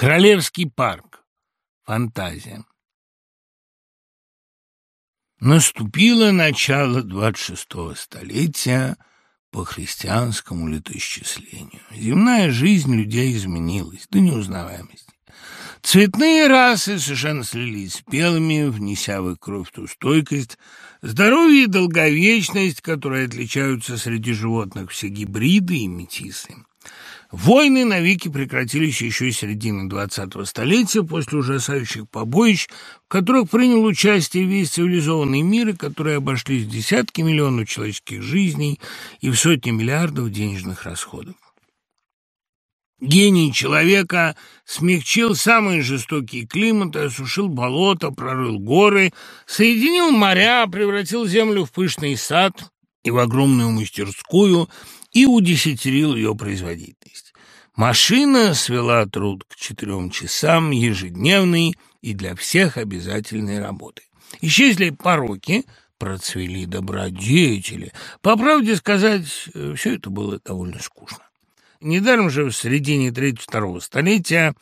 Королевский парк. Фантазия. Наступило начало 26-го столетия по христианскому летоисчислению. Земная жизнь людей изменилась до неузнаваемости. Цветные расы совершенно слились с белыми, внеся в их кровь ту стойкость, здоровье и долговечность, которые отличаются среди животных все гибриды и метисы. Войны навеки прекратились еще и середины двадцатого столетия после ужасающих побоищ, в которых принял участие весь цивилизованный мир и которые обошлись в десятки миллионов человеческих жизней и в сотни миллиардов денежных расходов. Гений человека смягчил самые жестокие климаты, осушил болота, прорыл горы, соединил моря, превратил землю в пышный сад и в огромную мастерскую – и удесятерил ее производительность. Машина свела труд к четырем часам ежедневной и для всех обязательной работы. Исчезли пороки, процвели добродетели. По правде сказать, э, все это было довольно скучно. Недаром же в середине 32-го столетия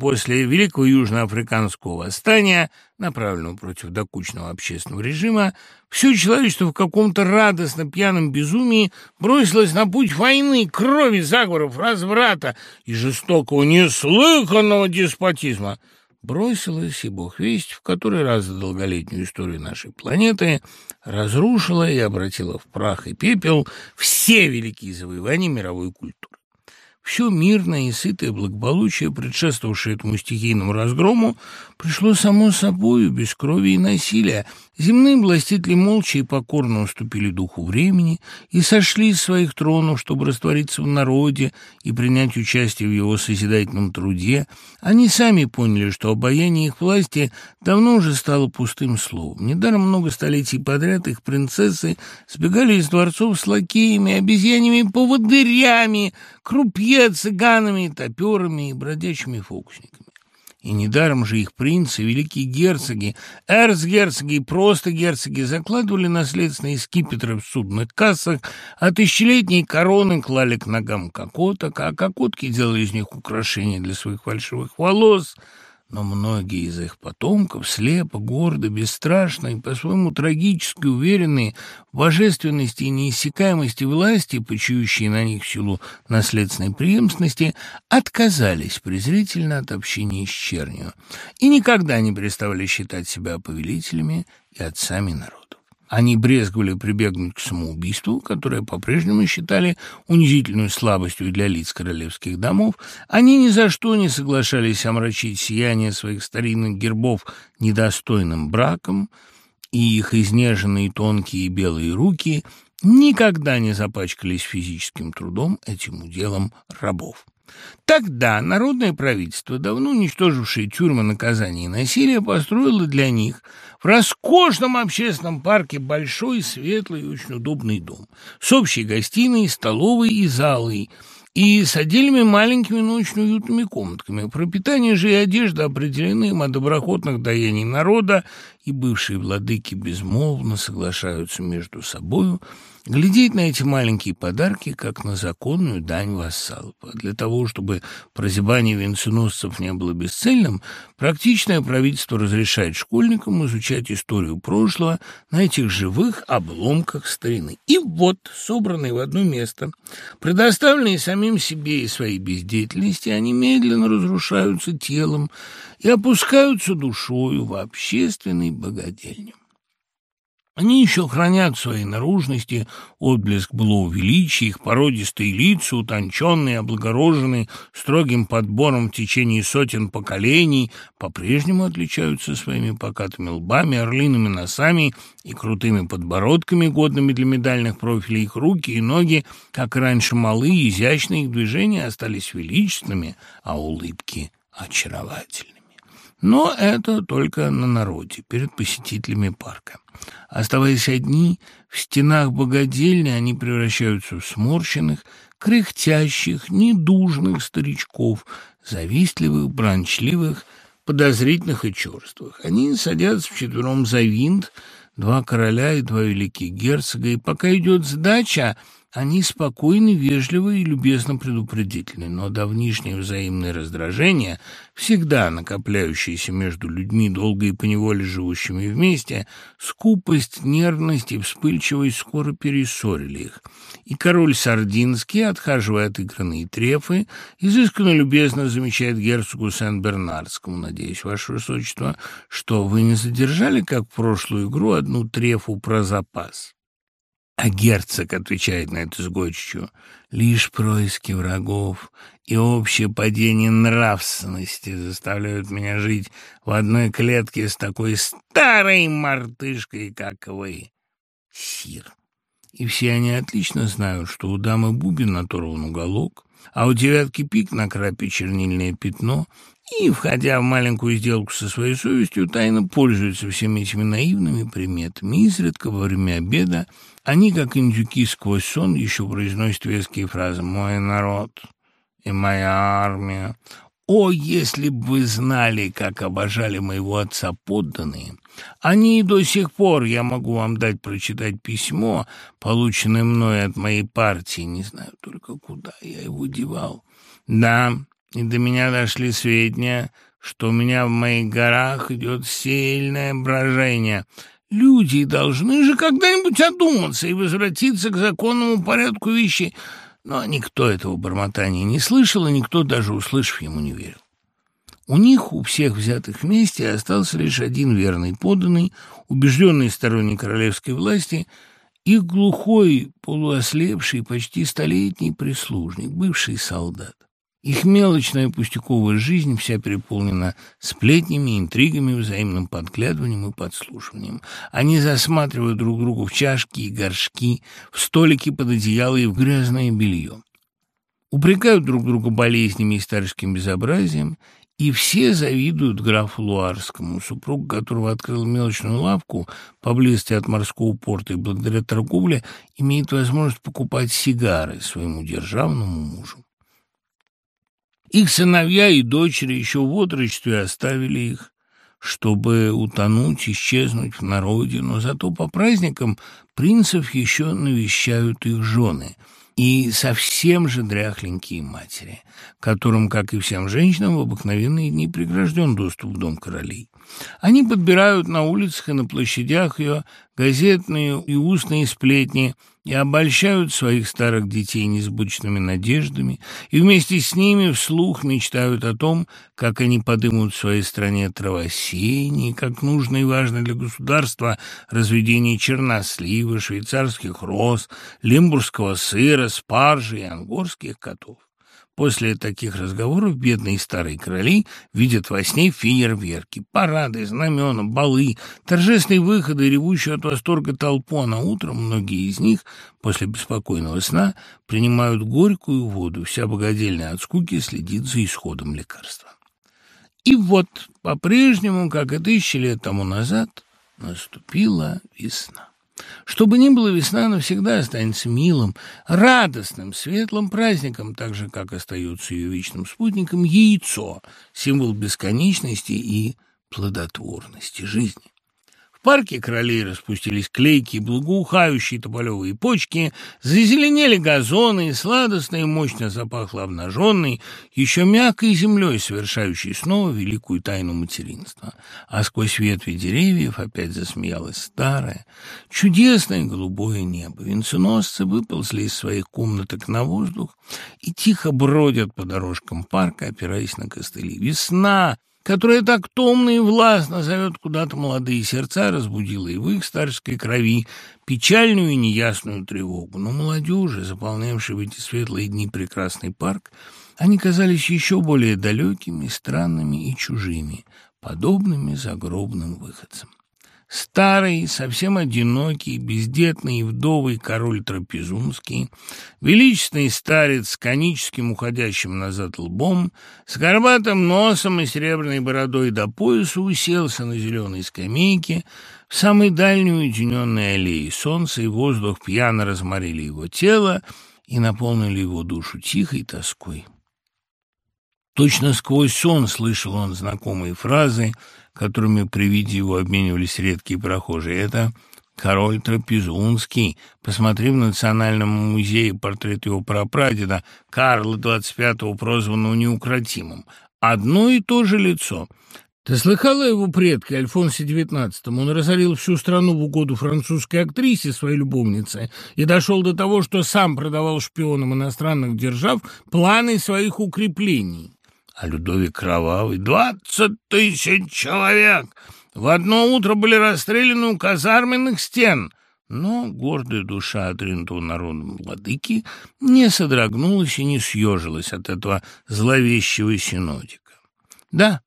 После Великого Южноафриканского восстания, направленного против докучного общественного режима, все человечество в каком-то радостно пьяном безумии бросилось на путь войны, крови, заговоров, разврата и жестокого, неслыханного деспотизма. Бросилось, и бог весть, в который раз за долголетнюю историю нашей планеты разрушила и обратила в прах и пепел все великие завоевания мировой культуры. Все мирное и сытое благополучие, предшествовавшее этому стихийному разгрому, пришло само собою, без крови и насилия, Земные властители молча и покорно уступили духу времени и сошли из своих тронов, чтобы раствориться в народе и принять участие в его созидательном труде. Они сами поняли, что обаяние их власти давно уже стало пустым словом. Недаром много столетий подряд их принцессы сбегали из дворцов с лакеями, обезьянами, поводырями, крупье, цыганами, топерами и бродячими фокусниками. И недаром же их принцы, великие герцоги, эрцгерцоги и просто герцоги закладывали наследственные скипетры в судных кассах, а тысячелетние короны клали к ногам кокоток, а кокотки делали из них украшения для своих фальшивых волос — но многие из их потомков слепо, гордо, бесстрашно и по-своему трагически уверенные в божественности и неиссякаемости власти, почующие на них силу наследственной преемственности, отказались презрительно от общения с чернью и никогда не переставали считать себя повелителями и отцами народа. Они брезговали прибегнуть к самоубийству, которое по-прежнему считали унизительной слабостью для лиц королевских домов. Они ни за что не соглашались омрачить сияние своих старинных гербов недостойным браком, и их изнеженные тонкие белые руки никогда не запачкались физическим трудом этим уделом рабов. Тогда народное правительство, давно уничтожившее тюрьмы наказания и насилия, построило для них в роскошном общественном парке большой, светлый и очень удобный дом с общей гостиной, столовой и залой, и с отдельными маленькими, но очень уютными комнатками. Пропитание же и одежда определены им от доброходных даяний народа, и бывшие владыки безмолвно соглашаются между собою – глядеть на эти маленькие подарки, как на законную дань вассалов. А для того, чтобы прозябание венценосцев не было бесцельным, практичное правительство разрешает школьникам изучать историю прошлого на этих живых обломках старины. И вот, собранные в одно место, предоставленные самим себе и своей бездеятельности, они медленно разрушаются телом и опускаются душою в общественный богадельню. Они еще хранят в своей наружности отблеск былого величия, их породистые лица, утонченные, облагороженные, строгим подбором в течение сотен поколений, по-прежнему отличаются своими покатыми лбами, орлиными носами и крутыми подбородками, годными для медальных профилей. Их руки и ноги, как раньше малые, изящные, их движения остались величественными, а улыбки очаровательными. Но это только на народе, перед посетителями парка. Оставаясь одни, в стенах богадельни они превращаются в сморщенных, кряхтящих, недужных старичков, завистливых, бранчливых, подозрительных и черствых. Они садятся вчетвером за винт, два короля и два великих герцога, и пока идет сдача, Они спокойны, вежливы и любезно предупредительны, но давнишнее взаимное раздражение, всегда накопляющееся между людьми, долго и поневоле живущими вместе, скупость, нервность и вспыльчивость скоро перессорили их. И король Сардинский, отхаживая отыгранные трефы, изысканно любезно замечает герцогу Сен-Бернардскому, надеюсь, ваше высочество, что вы не задержали, как в прошлую игру, одну трефу про запас. А герцог отвечает на эту сгочью, лишь происки врагов и общее падение нравственности заставляют меня жить в одной клетке с такой старой мартышкой, как вы, сир. И все они отлично знают, что у дамы бубен оторван уголок, а у девятки пик на крапе чернильное пятно, и, входя в маленькую сделку со своей совестью, тайно пользуются всеми этими наивными приметами. Изредка во время обеда они, как индюки сквозь сон, еще произносят веские фразы «мой народ» и «моя армия». О, если бы вы знали, как обожали моего отца подданные! Они и до сих пор, я могу вам дать прочитать письмо, полученное мной от моей партии, не знаю только куда я его девал. Да, и до меня дошли сведения, что у меня в моих горах идет сильное брожение. Люди должны же когда-нибудь одуматься и возвратиться к законному порядку вещей. Но никто этого бормотания не слышал, и никто, даже услышав, ему не верил. У них, у всех взятых вместе, остался лишь один верный подданный, убежденный сторонник королевской власти, и глухой, полуослепший, почти столетний прислужник, бывший солдат. Их мелочная пустяковая жизнь вся переполнена сплетнями, интригами, взаимным подглядыванием и подслушиванием. Они засматривают друг другу в чашки и горшки, в столики под одеяло и в грязное белье. Упрекают друг друга болезнями и старческим безобразием, и все завидуют графу Луарскому, супруг которого открыл мелочную лавку поблизости от морского порта и благодаря торговле имеет возможность покупать сигары своему державному мужу. Их сыновья и дочери еще в отрочестве оставили их, чтобы утонуть, исчезнуть в народе, но зато по праздникам принцев еще навещают их жены и совсем же дряхленькие матери, которым, как и всем женщинам, в обыкновенные дни прегражден доступ в дом королей. Они подбирают на улицах и на площадях ее газетные и устные сплетни и обольщают своих старых детей несбычными надеждами, и вместе с ними вслух мечтают о том, как они подымут в своей стране травосеяние, как нужно и важно для государства разведение чернослива, швейцарских роз, лимбургского сыра, спаржи и ангорских котов. После таких разговоров бедные старые короли видят во сне фейерверки, парады, знамена, балы, торжественные выходы, ревущую от восторга толпу, а на утро многие из них после беспокойного сна принимают горькую воду, вся богадельная от скуки следит за исходом лекарства. И вот, по-прежнему, как и тысячи лет тому назад, наступила весна. Что бы ни было, весна навсегда останется милым, радостным, светлым праздником, так же, как остается ее вечным спутником яйцо, символ бесконечности и плодотворности жизни. В парке королей распустились клейкие, благоухающие тополевые почки, зазеленели газоны, и сладостно и мощно запахло обнаженной, еще мягкой землей, совершающей снова великую тайну материнства. А сквозь ветви деревьев опять засмеялось старое, чудесное голубое небо. Венценосцы выползли из своих комнаток на воздух и тихо бродят по дорожкам парка, опираясь на костыли. Весна! Которая так томно и властно зовет куда-то молодые сердца, разбудила и в их старческой крови печальную и неясную тревогу. Но молодежи, заполнявшей в эти светлые дни прекрасный парк, они казались еще более далекими, странными и чужими, подобными загробным выходцам. Старый, совсем одинокий, бездетный и вдовый король Трапезунский, величественный старец с коническим уходящим назад лбом, с горбатым носом и серебряной бородой до пояса уселся на зеленой скамейке в самой дальней уединенной аллее. Солнце и воздух пьяно разморили его тело и наполнили его душу тихой тоской. Точно сквозь сон слышал он знакомые фразы — которыми при виде его обменивались редкие прохожие. Это король Трапезунский. Посмотри в Национальном музее портрет его прапрадеда Карла XXV, прозванного неукротимым. Одно и то же лицо. Ты слыхала его предке, Альфонсе XIX? Он разорил всю страну в угоду французской актрисе, своей любовнице, и дошел до того, что сам продавал шпионам иностранных держав планы своих укреплений. А Людовик Кровавый — двадцать тысяч человек! В одно утро были расстреляны у казарменных стен — но гордая душа отринутого народом владыки не содрогнулась и не съежилась от этого зловещего синодика. Да,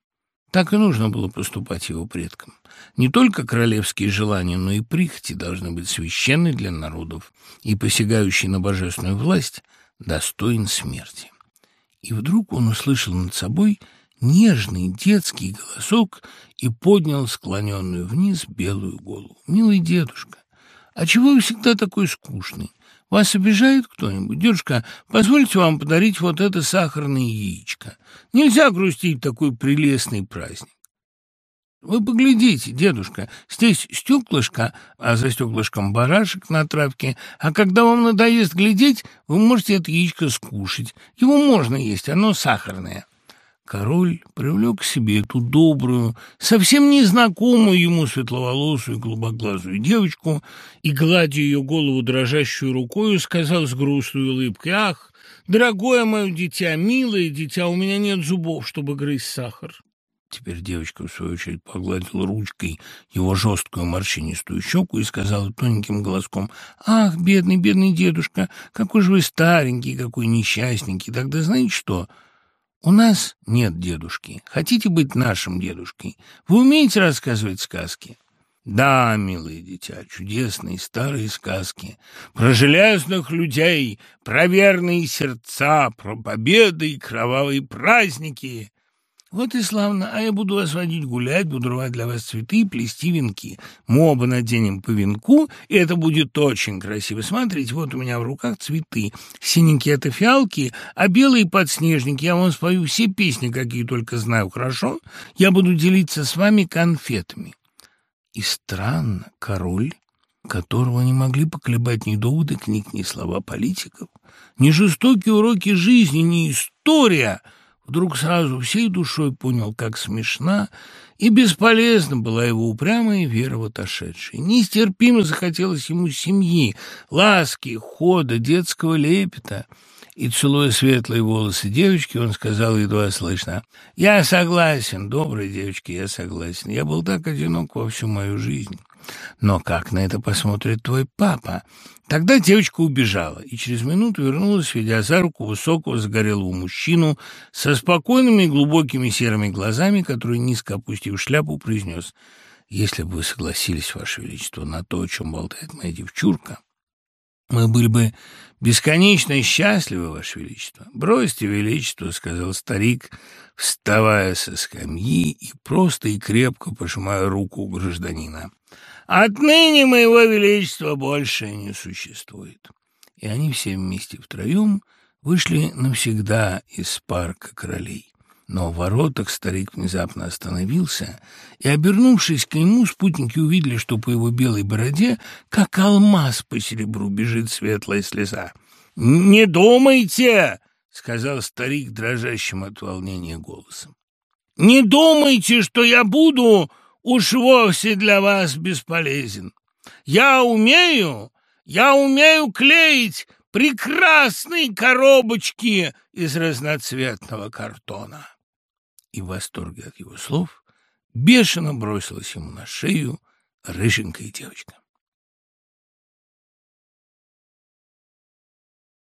так и нужно было поступать его предкам. Не только королевские желания, но и прихоти должны быть священны для народов, и посягающий на божественную власть достоин смерти. И вдруг он услышал над собой нежный детский голосок и поднял склоненную вниз белую голову. «Милый дедушка, а чего вы всегда такой скучный? Вас обижает кто-нибудь? Дедушка, позвольте вам подарить вот это сахарное яичко. Нельзя грустить такой прелестный праздник. Вы поглядите, дедушка, здесь стеклышко, а за стеклышком барашек на травке, а когда вам надоест глядеть, вы можете это яичко скушать. Его можно есть, оно сахарное. Король привлек к себе эту добрую, совсем незнакомую ему светловолосую голубоглазую девочку и, гладя ее голову дрожащую рукою, сказал с грустной улыбкой, «Ах, дорогое мое дитя, милое дитя, у меня нет зубов, чтобы грызть сахар». Теперь девочка, в свою очередь, погладила ручкой его жесткую морщинистую щеку и сказала тоненьким голоском, «Ах, бедный, бедный дедушка, какой же вы старенький, какой несчастненький, тогда знаете что?» «У нас нет дедушки. Хотите быть нашим дедушкой? Вы умеете рассказывать сказки?» «Да, милые дитя, чудесные старые сказки про железных людей, про верные сердца, про победы и кровавые праздники. Вот и славно, а я буду вас водить гулять, буду рвать для вас цветы и плести венки. Мы оба наденем по венку, и это будет очень красиво. Смотрите, вот у меня в руках цветы. Синенькие — это фиалки, а белые — подснежники. Я вам спою все песни, какие только знаю, хорошо? Я буду делиться с вами конфетами. И странно, король которого не могли поколебать ни доводы книг, ни слова политиков, ни жестокие уроки жизни, ни история — Вдруг сразу всей душой понял, как смешна и бесполезна была его упрямая вера в отошедшей. Нестерпимо захотелось ему семьи, ласки, хода, детского лепета. И, целуя светлые волосы девочки, он сказал едва слышно, «Я согласен, добрая девочка, я согласен. Я был так одинок во всю мою жизнь». Но как на это посмотрит твой папа? Тогда девочка убежала и через минуту вернулась, ведя за руку высокого загорелого мужчину со спокойными глубокими серыми глазами, который, низко опустив шляпу, произнес «Если бы вы согласились, Ваше Величество, на то, о чем болтает моя девчурка, мы были бы бесконечно счастливы, Ваше Величество». «Бросьте, Величество», — сказал старик, вставая со скамьи и просто и крепко пожимая руку гражданина. Отныне моего величества больше не существует. И они все вместе втроем вышли навсегда из парка королей. Но в воротах старик внезапно остановился, и, обернувшись к нему, спутники увидели, что по его белой бороде, как алмаз по серебру, бежит светлая слеза. «Не думайте!» — сказал старик дрожащим от волнения голосом. «Не думайте, что я буду уж вовсе для вас бесполезен. Я умею, я умею клеить прекрасные коробочки из разноцветного картона. И в восторге от его слов бешено бросилась ему на шею рыженькая девочка.